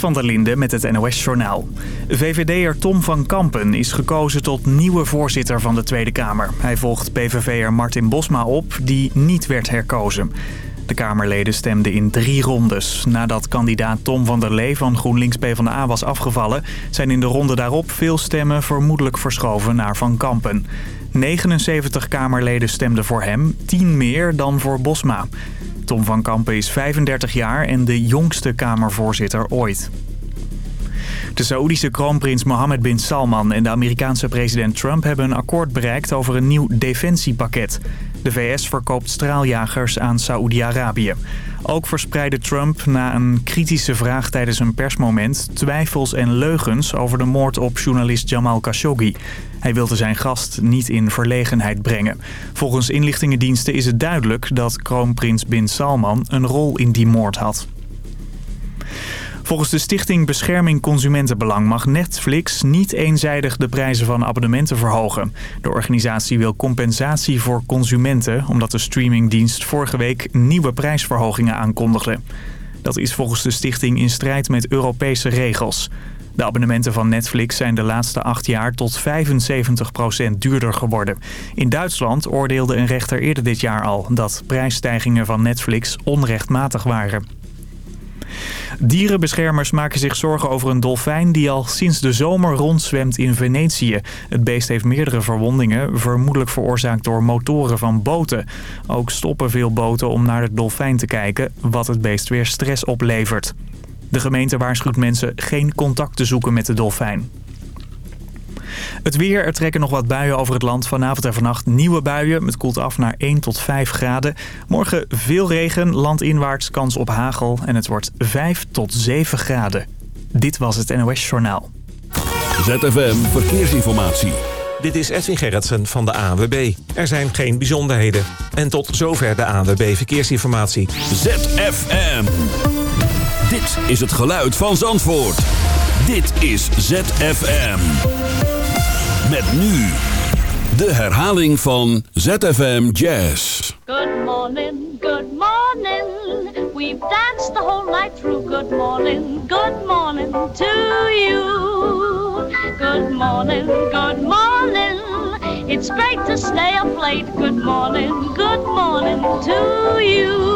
Van der Linde met het NOS-journaal. VVD'er Tom van Kampen is gekozen tot nieuwe voorzitter van de Tweede Kamer. Hij volgt PVV'er Martin Bosma op, die niet werd herkozen. De Kamerleden stemden in drie rondes. Nadat kandidaat Tom van der Lee van GroenLinks PvdA was afgevallen... zijn in de ronde daarop veel stemmen vermoedelijk verschoven naar Van Kampen. 79 Kamerleden stemden voor hem, 10 meer dan voor Bosma. Tom van Kampen is 35 jaar en de jongste Kamervoorzitter ooit. De Saoedische kroonprins Mohammed bin Salman en de Amerikaanse president Trump hebben een akkoord bereikt over een nieuw defensiepakket. De VS verkoopt straaljagers aan Saoedi-Arabië. Ook verspreidde Trump na een kritische vraag tijdens een persmoment twijfels en leugens over de moord op journalist Jamal Khashoggi. Hij wilde zijn gast niet in verlegenheid brengen. Volgens inlichtingendiensten is het duidelijk dat kroonprins bin Salman een rol in die moord had. Volgens de Stichting Bescherming Consumentenbelang mag Netflix niet eenzijdig de prijzen van abonnementen verhogen. De organisatie wil compensatie voor consumenten omdat de streamingdienst vorige week nieuwe prijsverhogingen aankondigde. Dat is volgens de stichting in strijd met Europese regels. De abonnementen van Netflix zijn de laatste acht jaar tot 75% duurder geworden. In Duitsland oordeelde een rechter eerder dit jaar al dat prijsstijgingen van Netflix onrechtmatig waren. Dierenbeschermers maken zich zorgen over een dolfijn die al sinds de zomer rondzwemt in Venetië. Het beest heeft meerdere verwondingen, vermoedelijk veroorzaakt door motoren van boten. Ook stoppen veel boten om naar de dolfijn te kijken, wat het beest weer stress oplevert. De gemeente waarschuwt mensen geen contact te zoeken met de dolfijn. Het weer, er trekken nog wat buien over het land. Vanavond en vannacht nieuwe buien. Het koelt af naar 1 tot 5 graden. Morgen veel regen, landinwaarts kans op hagel. En het wordt 5 tot 7 graden. Dit was het NOS Journaal. ZFM Verkeersinformatie. Dit is Edwin Gerritsen van de ANWB. Er zijn geen bijzonderheden. En tot zover de ANWB Verkeersinformatie. ZFM. Dit is het geluid van Zandvoort. Dit is ZFM. Met nu de herhaling van ZFM Jazz. Good morning, good morning. We've danced the whole night through. Good morning, good morning to you. Good morning, good morning. It's great to stay up late. Good morning, good morning to you.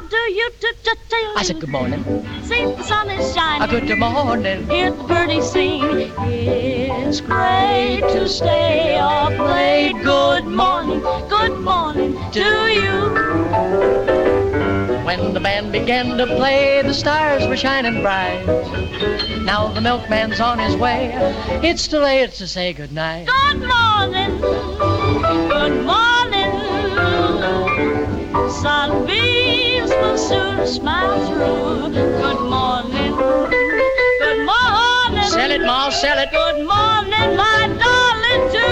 I said good morning. See the sun is shining. A good morning. Hear the birdies sing. It's great to stay up late. Good morning, good morning to you. When the band began to play, the stars were shining bright. Now the milkman's on his way. It's too late to say goodnight. Good morning, good morning. Sunbeams will soon smile through. Good morning, good morning. Sell it, Ma, sell it. Good morning, my darling, to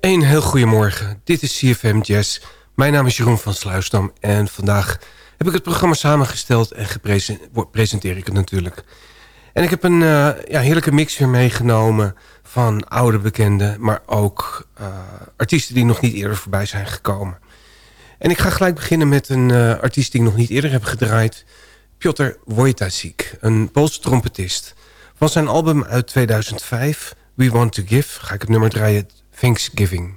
Een heel goedemorgen. Dit is CFM Jazz. Mijn naam is Jeroen van Sluisdam en vandaag heb ik het programma samengesteld en presenteer ik het natuurlijk. En ik heb een uh, ja, heerlijke mix weer meegenomen van oude bekenden, maar ook uh, artiesten die nog niet eerder voorbij zijn gekomen. En ik ga gelijk beginnen met een uh, artiest die ik nog niet eerder heb gedraaid. Piotr Wojtasik, een Poolse trompetist. Van zijn album uit 2005, We Want To Give, ga ik het nummer draaien Thanksgiving.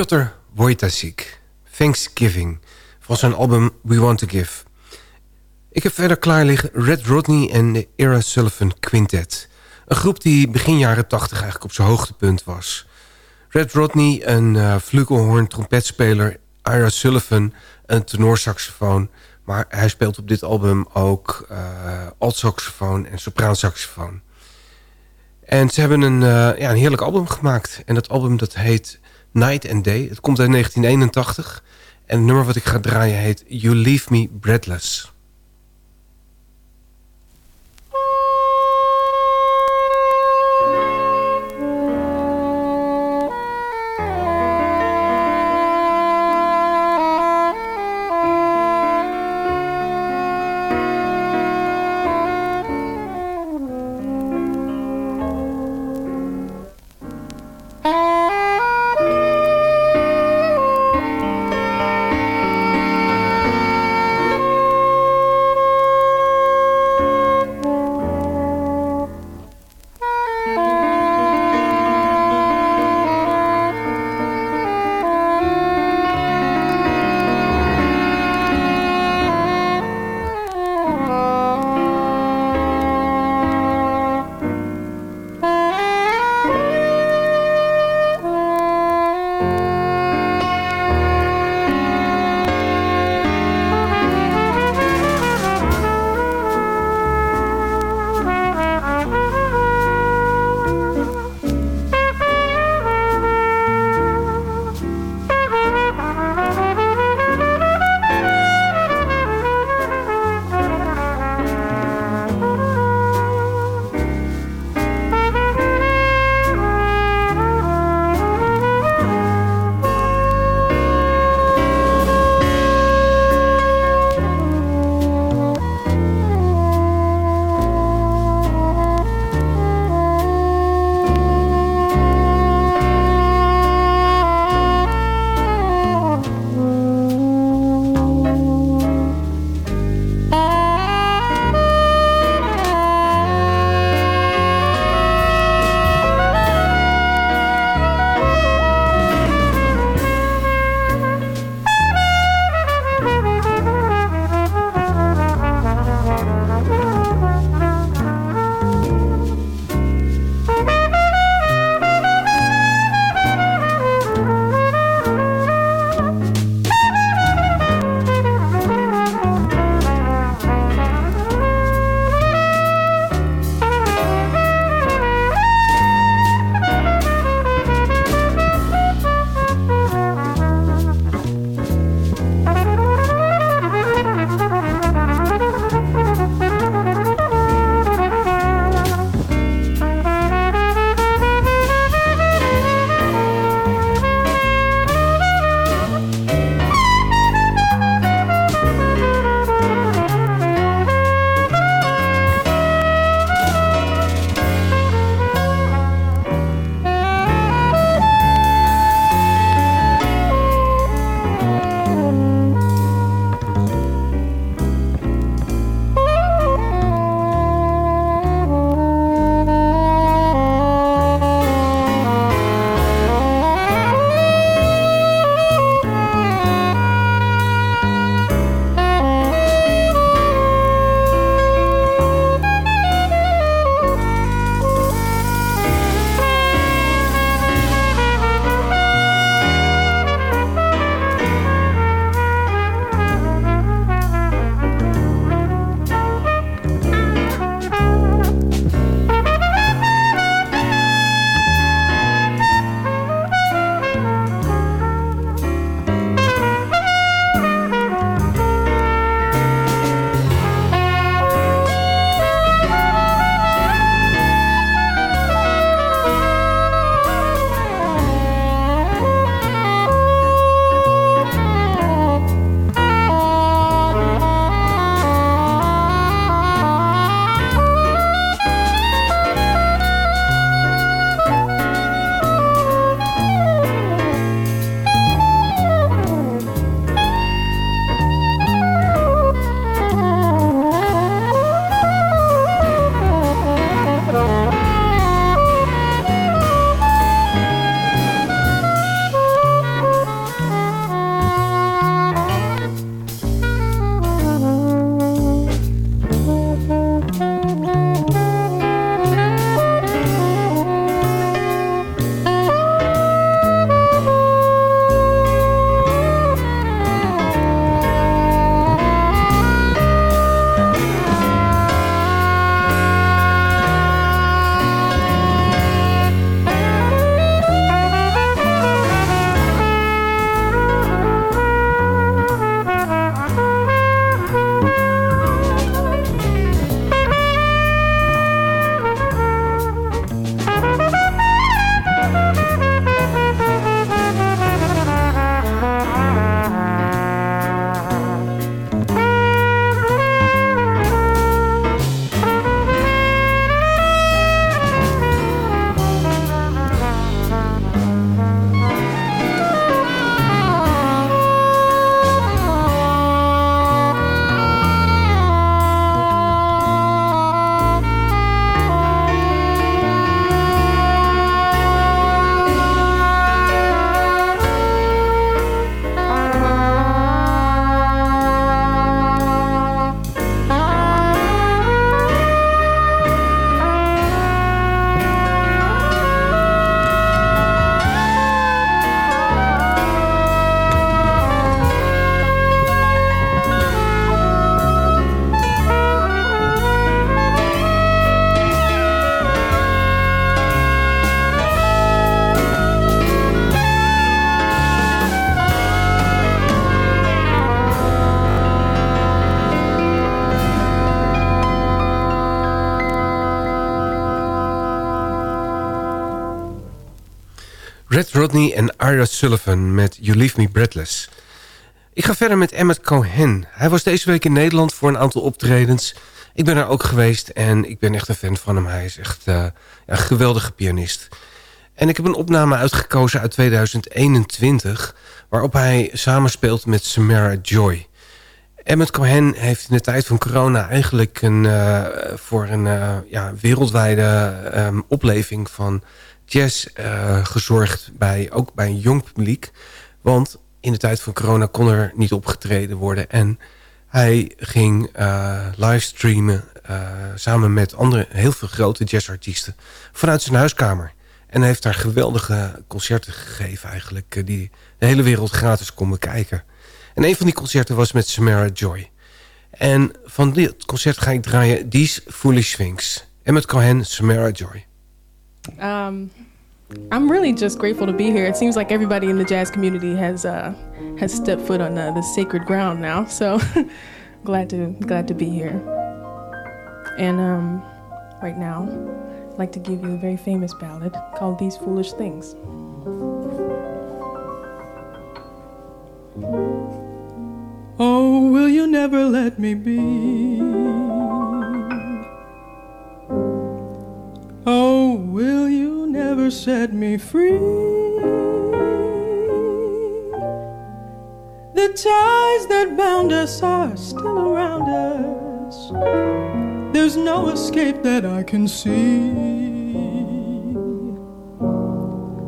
Piotr Wojtasik, Thanksgiving, van zijn album We Want To Give. Ik heb verder klaar liggen Red Rodney en de Era Sullivan Quintet. Een groep die begin jaren 80 eigenlijk op zijn hoogtepunt was. Red Rodney, een uh, flugelhorn trompetspeler, Ira Sullivan, een tenorsaxofoon... maar hij speelt op dit album ook uh, altsaxofoon en sopraansaxofoon. En ze hebben een, uh, ja, een heerlijk album gemaakt. En dat album dat heet Night and Day. Het komt uit 1981. En het nummer wat ik ga draaien heet You Leave Me Breadless. En Ira Sullivan met You Leave Me Breathless. Ik ga verder met Emmett Cohen. Hij was deze week in Nederland voor een aantal optredens. Ik ben er ook geweest en ik ben echt een fan van hem. Hij is echt uh, een geweldige pianist. En ik heb een opname uitgekozen uit 2021... waarop hij samenspeelt met Samara Joy. Emmett Cohen heeft in de tijd van corona eigenlijk een, uh, voor een uh, ja, wereldwijde um, opleving van jazz uh, gezorgd. Bij, ook bij een jong publiek. Want in de tijd van corona kon er niet opgetreden worden. En hij ging livestreamen samen met andere heel veel grote jazzartiesten vanuit zijn huiskamer. En heeft daar geweldige concerten gegeven eigenlijk. die de hele wereld gratis kon bekijken. En een van die concerten was met Samara Joy. En van dit concert ga ik draaien These Foolish Things. En met Cohen, Samara Joy. Um, I'm really just grateful to be here. It seems like everybody in the jazz community has uh, has stepped foot on uh, the sacred ground now. So glad to glad to be here. And um, right now, I'd like to give you a very famous ballad called "These Foolish Things." Oh, will you never let me be? Set me free? The ties that bound us are still around us. There's no escape that I can see.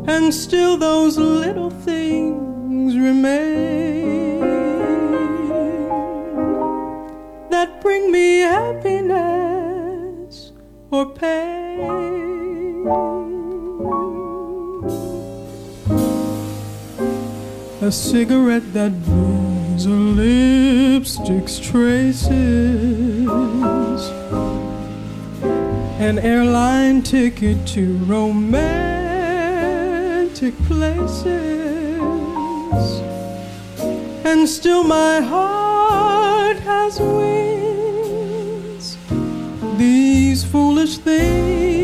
And still, those little things remain that bring me happiness or pain. A cigarette that burns a lipstick's traces. An airline ticket to romantic places. And still my heart has wings. These foolish things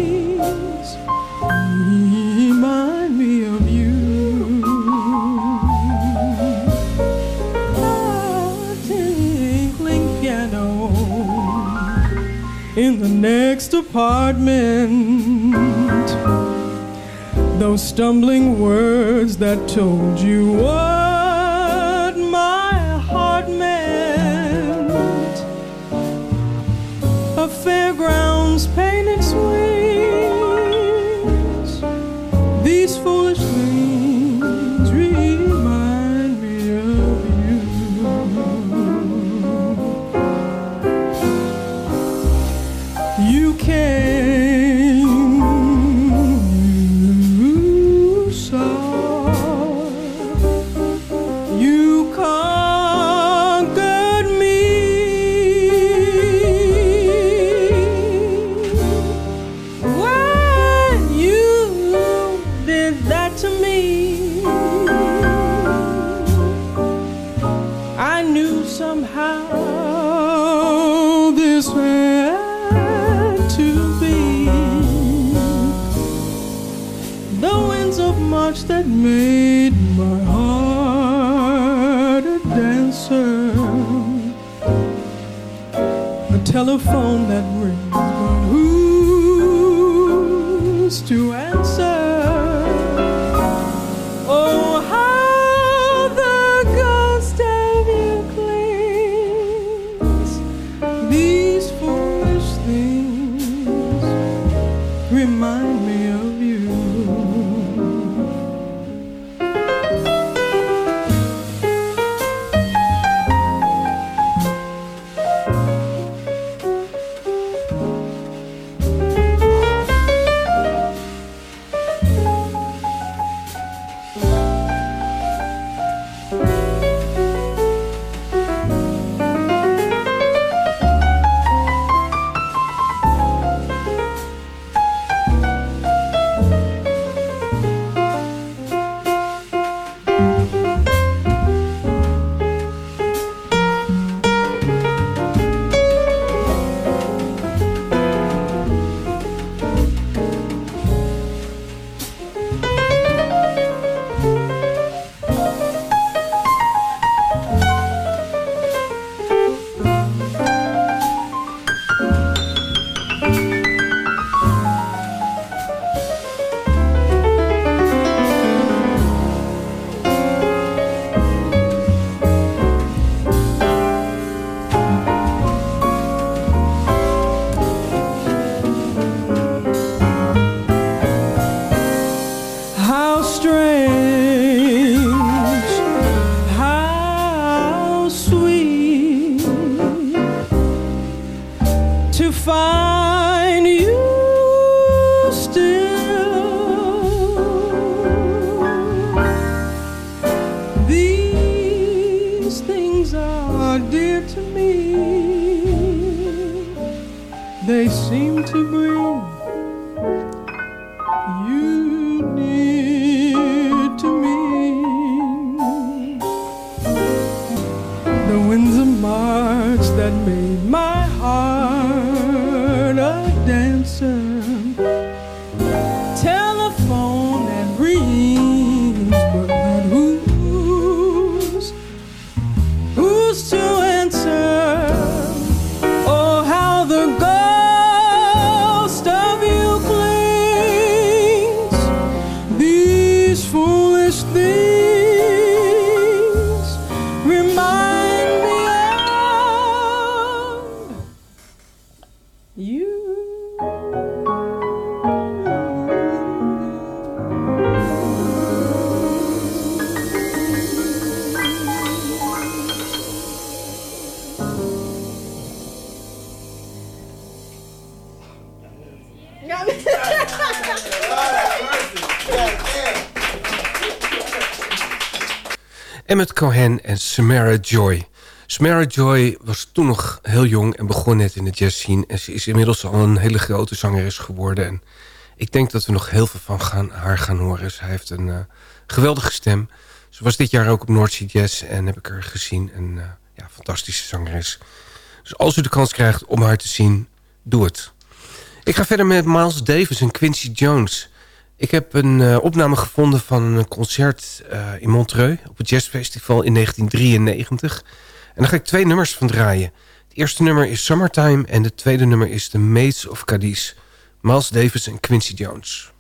the next apartment. Those stumbling words that told you what my heart meant. A fairground's Emmet Cohen en Samara Joy. Samara Joy was toen nog heel jong en begon net in de jazz scene. En ze is inmiddels al een hele grote zangeres geworden. En ik denk dat we nog heel veel van gaan, haar gaan horen. Zij heeft een eh, geweldige stem. Ze was dit jaar ook op North Sea Jazz en heb ik haar gezien. Een eh, ja, fantastische zangeres. Dus als u de kans krijgt om haar te zien, doe het. Ik ga verder met Miles Davis en Quincy Jones... Ik heb een uh, opname gevonden van een concert uh, in Montreux... op het Jazzfestival in 1993. En daar ga ik twee nummers van draaien. Het eerste nummer is Summertime... en het tweede nummer is The Maids of Cadiz. Miles Davis en Quincy Jones.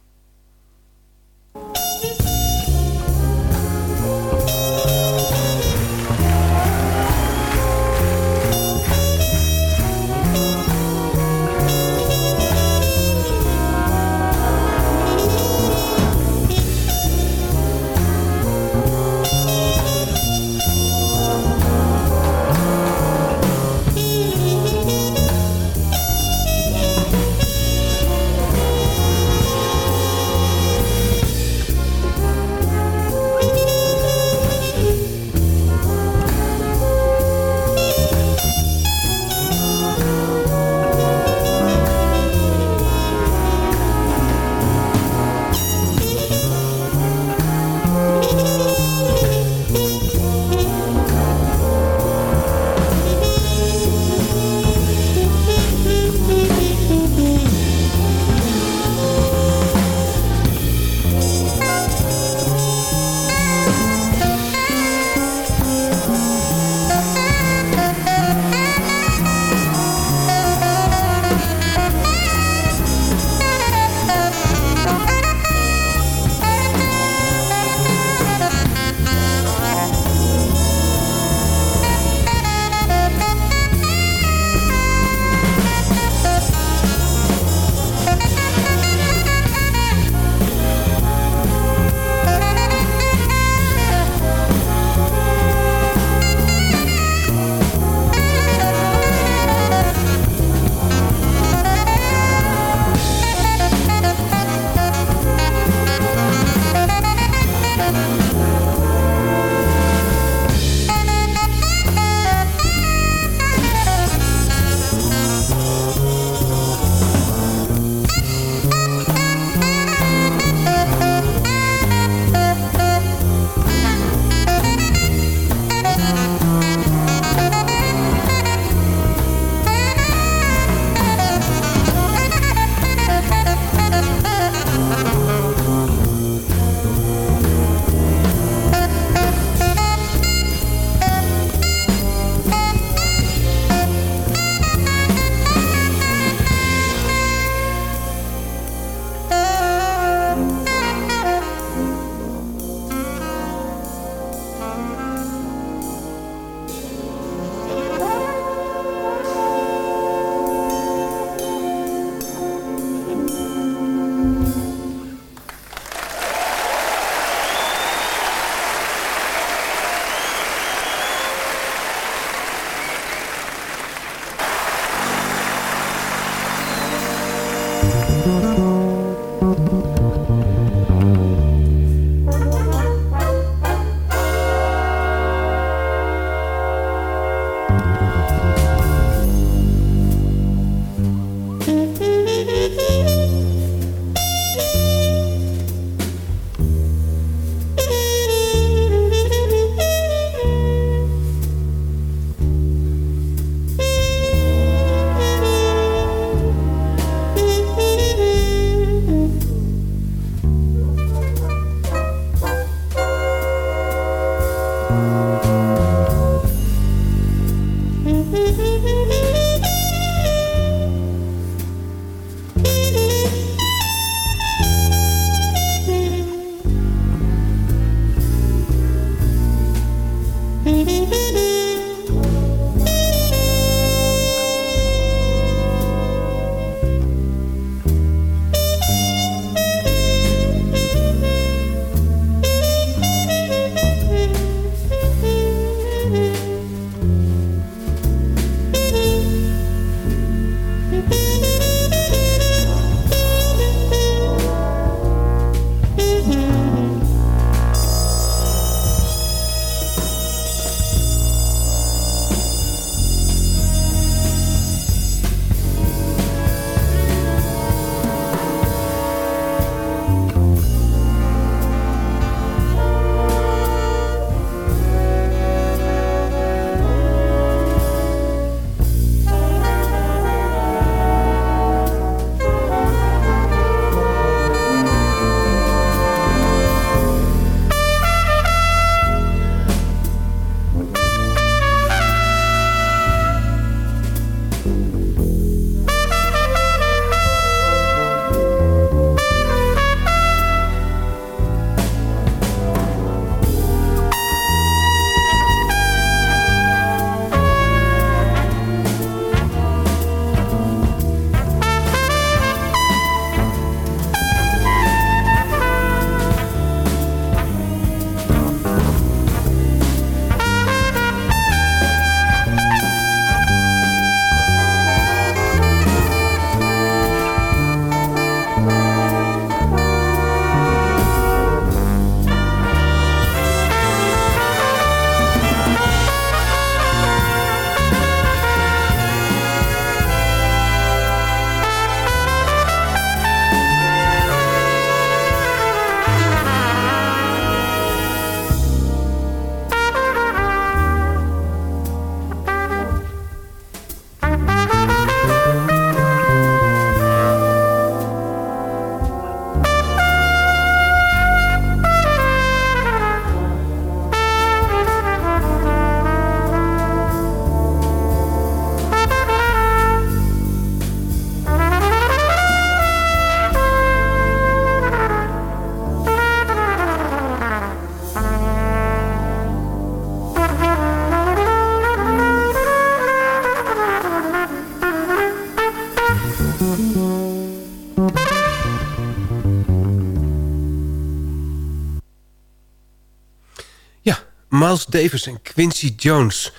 Miles Davis en Quincy Jones.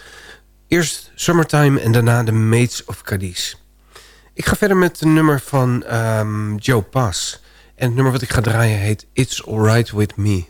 Eerst Summertime en daarna The Maids of Cadiz. Ik ga verder met een nummer van um, Joe Pass. En het nummer wat ik ga draaien heet It's Alright With Me.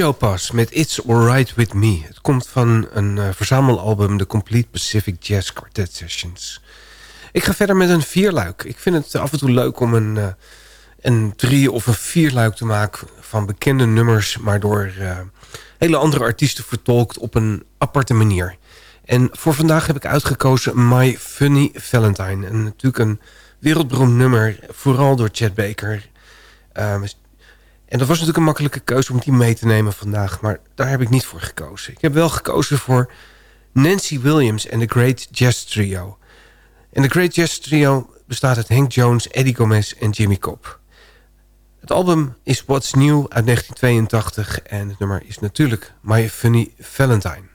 Joe met It's Alright With Me. Het komt van een uh, verzamelalbum, The Complete Pacific Jazz Quartet Sessions. Ik ga verder met een vierluik. Ik vind het af en toe leuk om een, uh, een drie- of een vierluik te maken... van bekende nummers, maar door uh, hele andere artiesten vertolkt op een aparte manier. En voor vandaag heb ik uitgekozen My Funny Valentine. En natuurlijk een wereldberoemd nummer, vooral door Chad Baker... Uh, en dat was natuurlijk een makkelijke keuze om die mee te nemen vandaag. Maar daar heb ik niet voor gekozen. Ik heb wel gekozen voor Nancy Williams en de Great Jazz Trio. En de Great Jazz Trio bestaat uit Hank Jones, Eddie Gomez en Jimmy Cobb. Het album is What's New uit 1982 en het nummer is natuurlijk My Funny Valentine.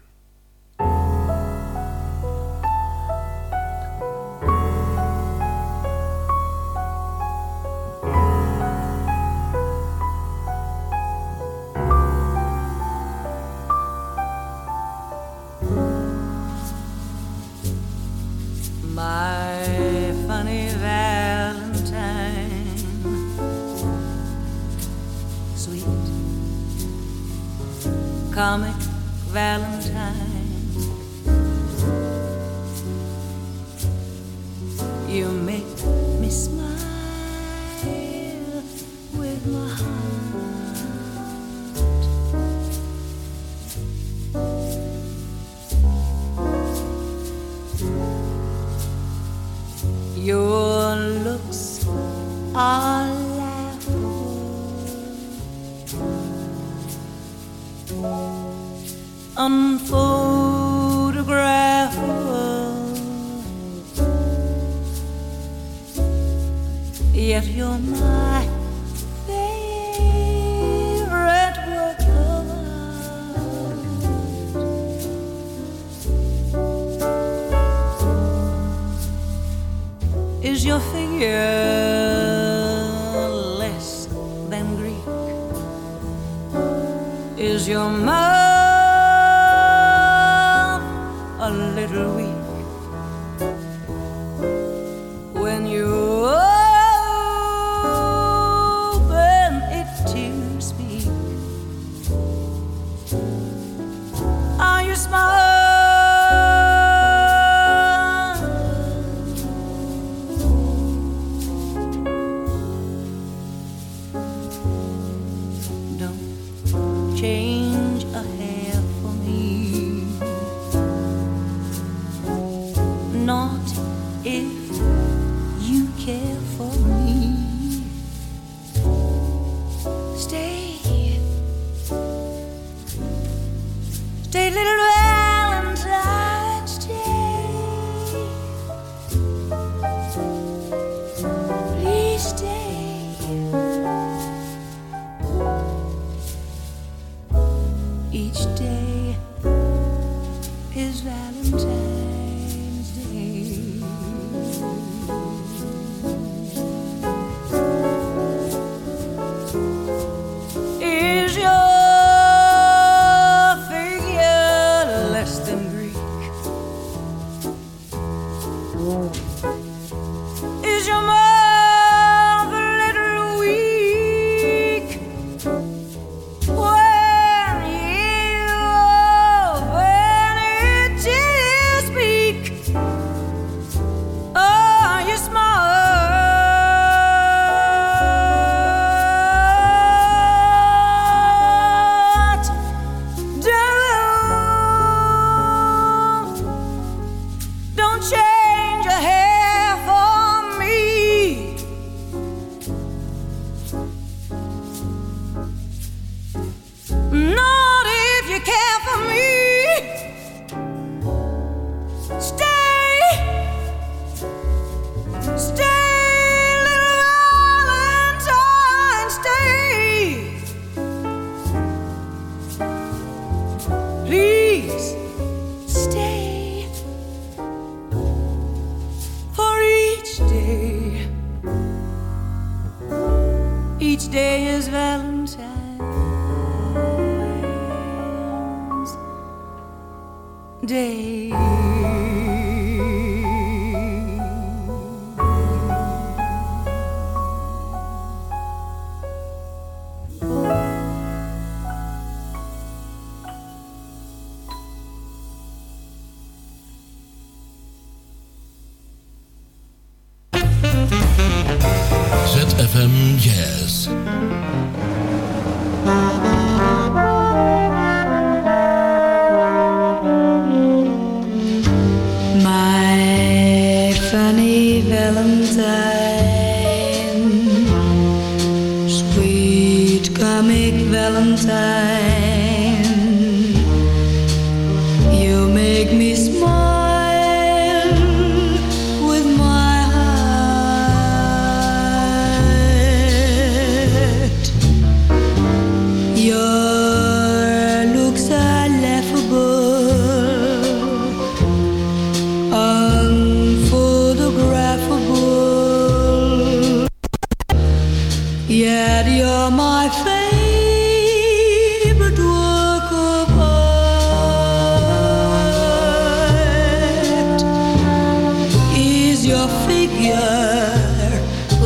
Your figure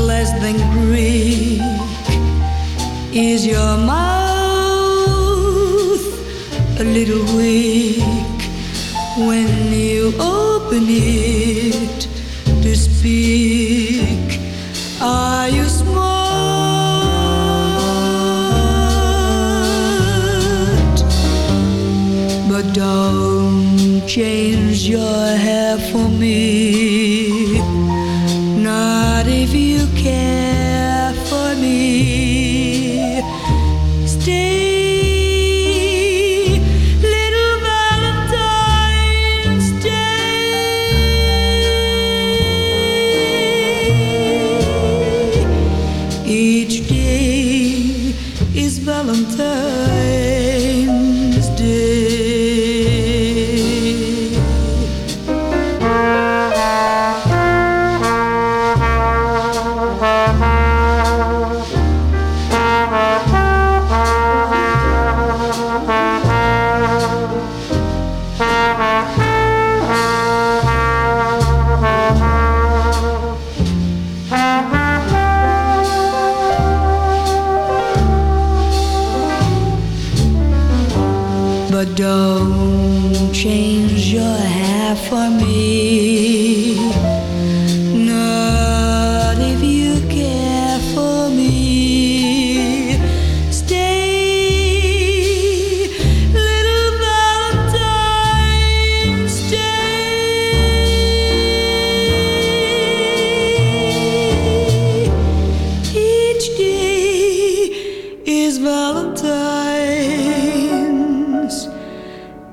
less than Greek? Is your mouth a little weak when you open it to speak? Are you smart? But don't change your hair for me.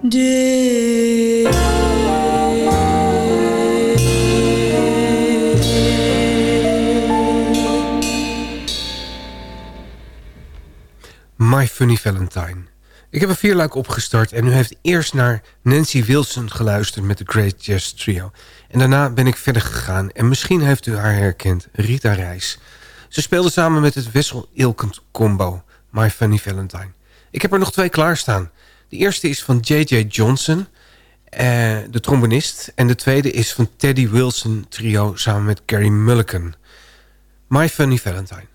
My Funny Valentine. Ik heb een vierluik opgestart en u heeft eerst naar Nancy Wilson geluisterd met de Great Jazz Trio. En daarna ben ik verder gegaan en misschien heeft u haar herkend, Rita Reis. Ze speelde samen met het Wessel Ilkent combo, My Funny Valentine. Ik heb er nog twee klaarstaan. De eerste is van J.J. Johnson, eh, de trombonist. En de tweede is van Teddy Wilson trio samen met Gary Mulligan. My Funny Valentine.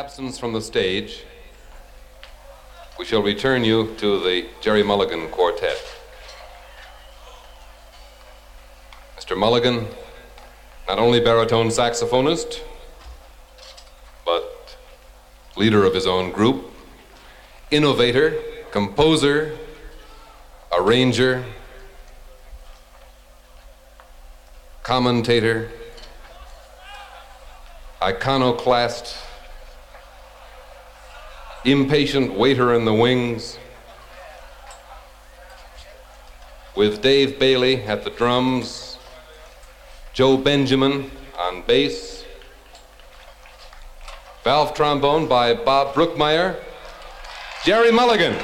Absence from the stage, we shall return you to the Jerry Mulligan Quartet. Mr. Mulligan, not only baritone saxophonist, but leader of his own group, innovator, composer, arranger, commentator, iconoclast, impatient waiter in the wings, with Dave Bailey at the drums, Joe Benjamin on bass, valve trombone by Bob Brookmeyer, Jerry Mulligan.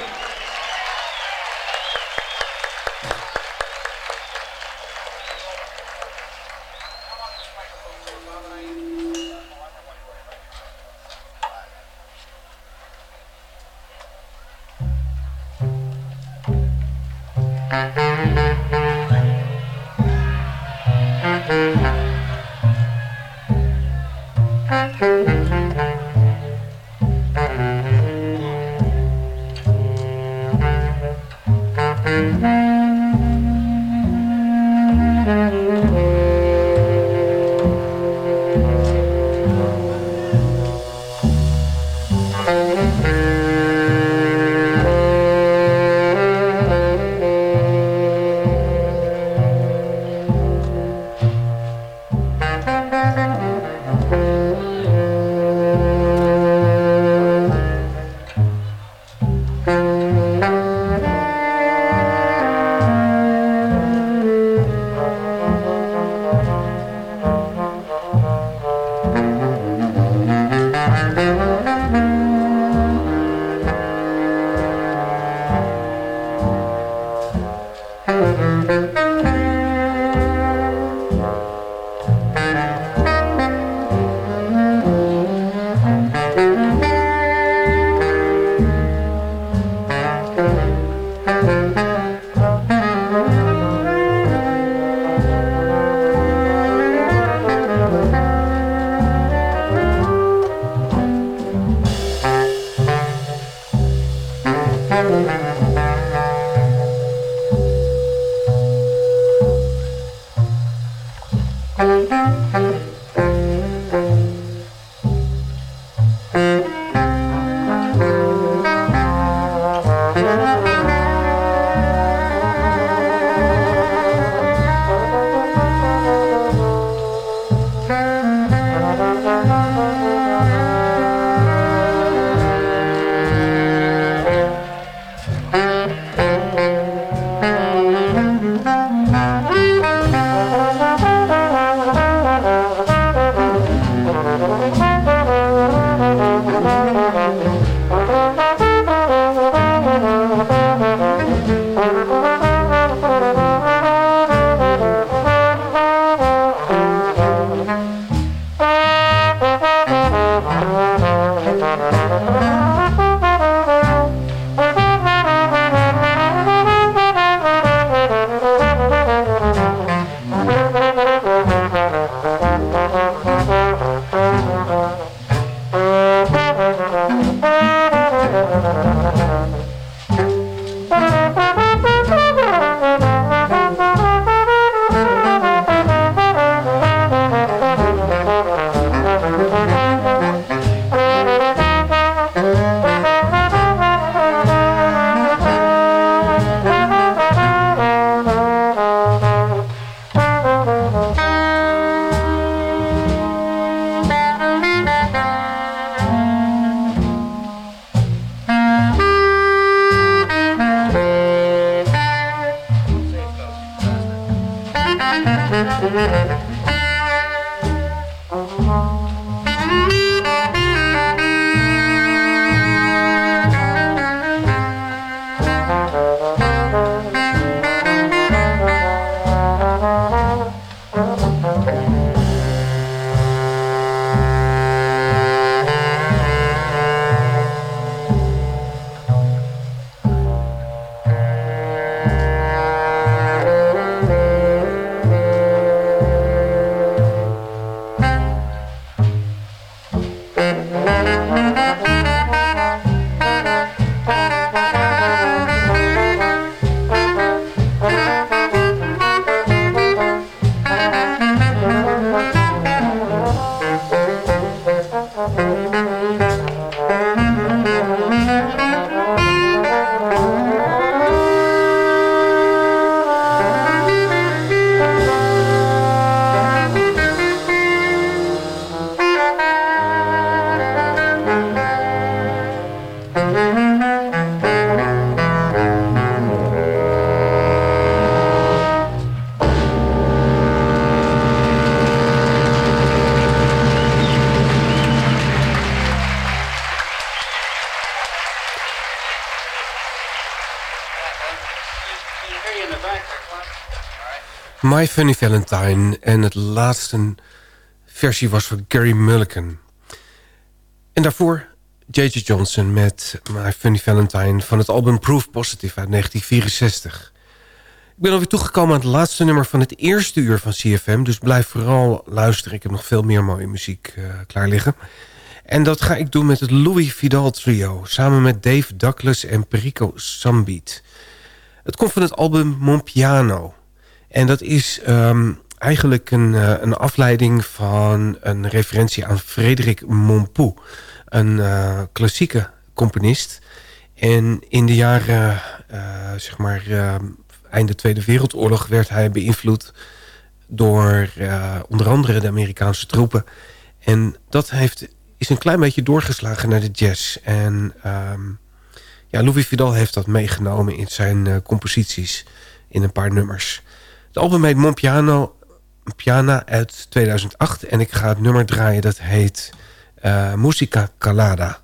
My Funny Valentine. En het laatste versie was van Gary Mulligan. En daarvoor J.J. Johnson met My Funny Valentine... van het album Proof Positive uit 1964. Ik ben alweer toegekomen aan het laatste nummer van het eerste uur van CFM. Dus blijf vooral luisteren. Ik heb nog veel meer mooie muziek uh, klaar liggen. En dat ga ik doen met het Louis Vidal Trio... samen met Dave Douglas en Perico Sambeat. Het komt van het album Mon Piano... En dat is um, eigenlijk een, uh, een afleiding van een referentie aan Frederik Mompou. Een uh, klassieke componist. En in de jaren, uh, zeg maar, einde Tweede Wereldoorlog werd hij beïnvloed door onder andere de Amerikaanse troepen. En dat heeft, is een klein beetje doorgeslagen naar de jazz. En um, ja, Louis Vidal heeft dat meegenomen in zijn composities in een paar nummers. Het album heet Mon Piano, Piana uit 2008. En ik ga het nummer draaien dat heet uh, Musica Calada.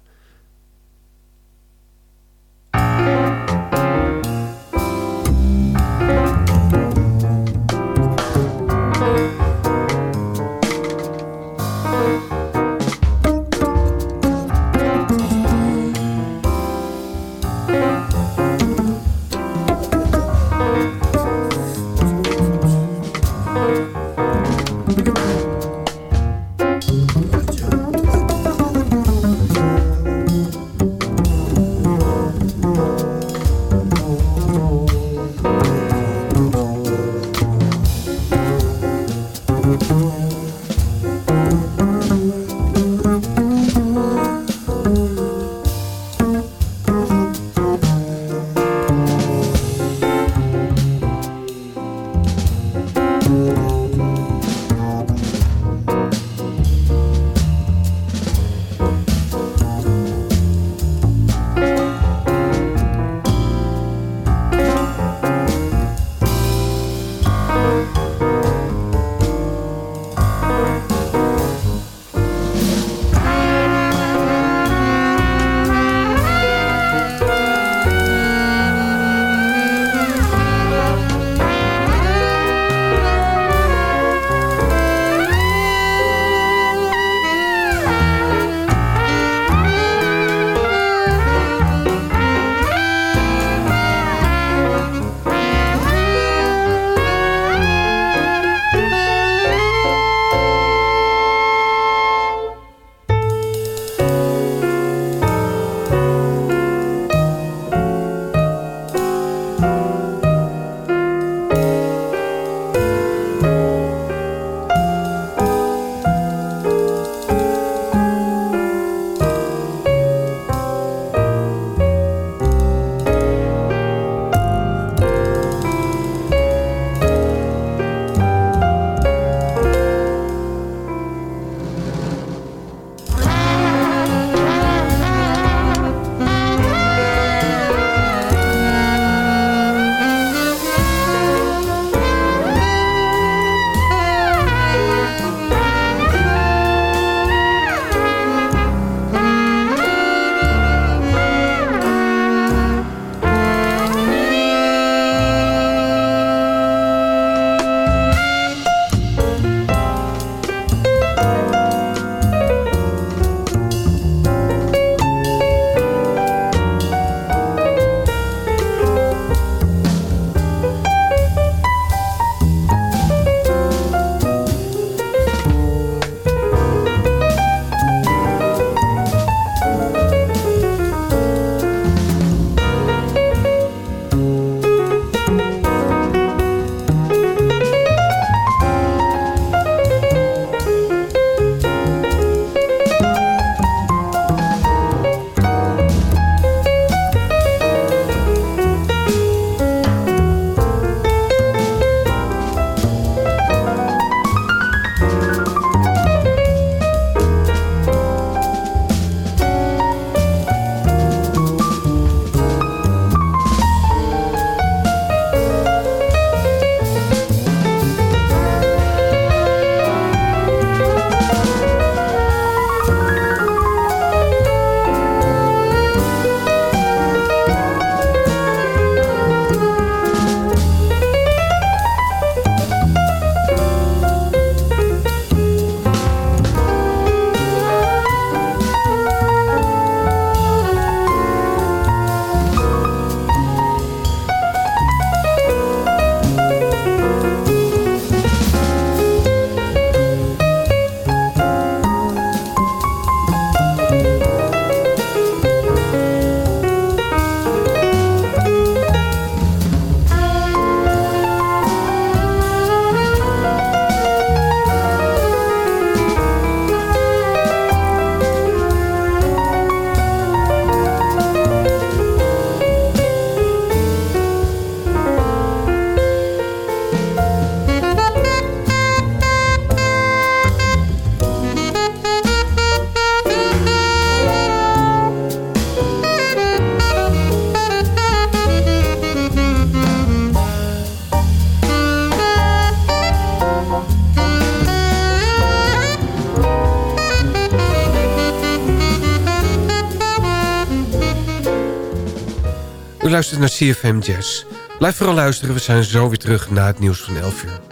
Luistert naar CFM Jazz. Blijf vooral luisteren, we zijn zo weer terug na het nieuws van 11 uur.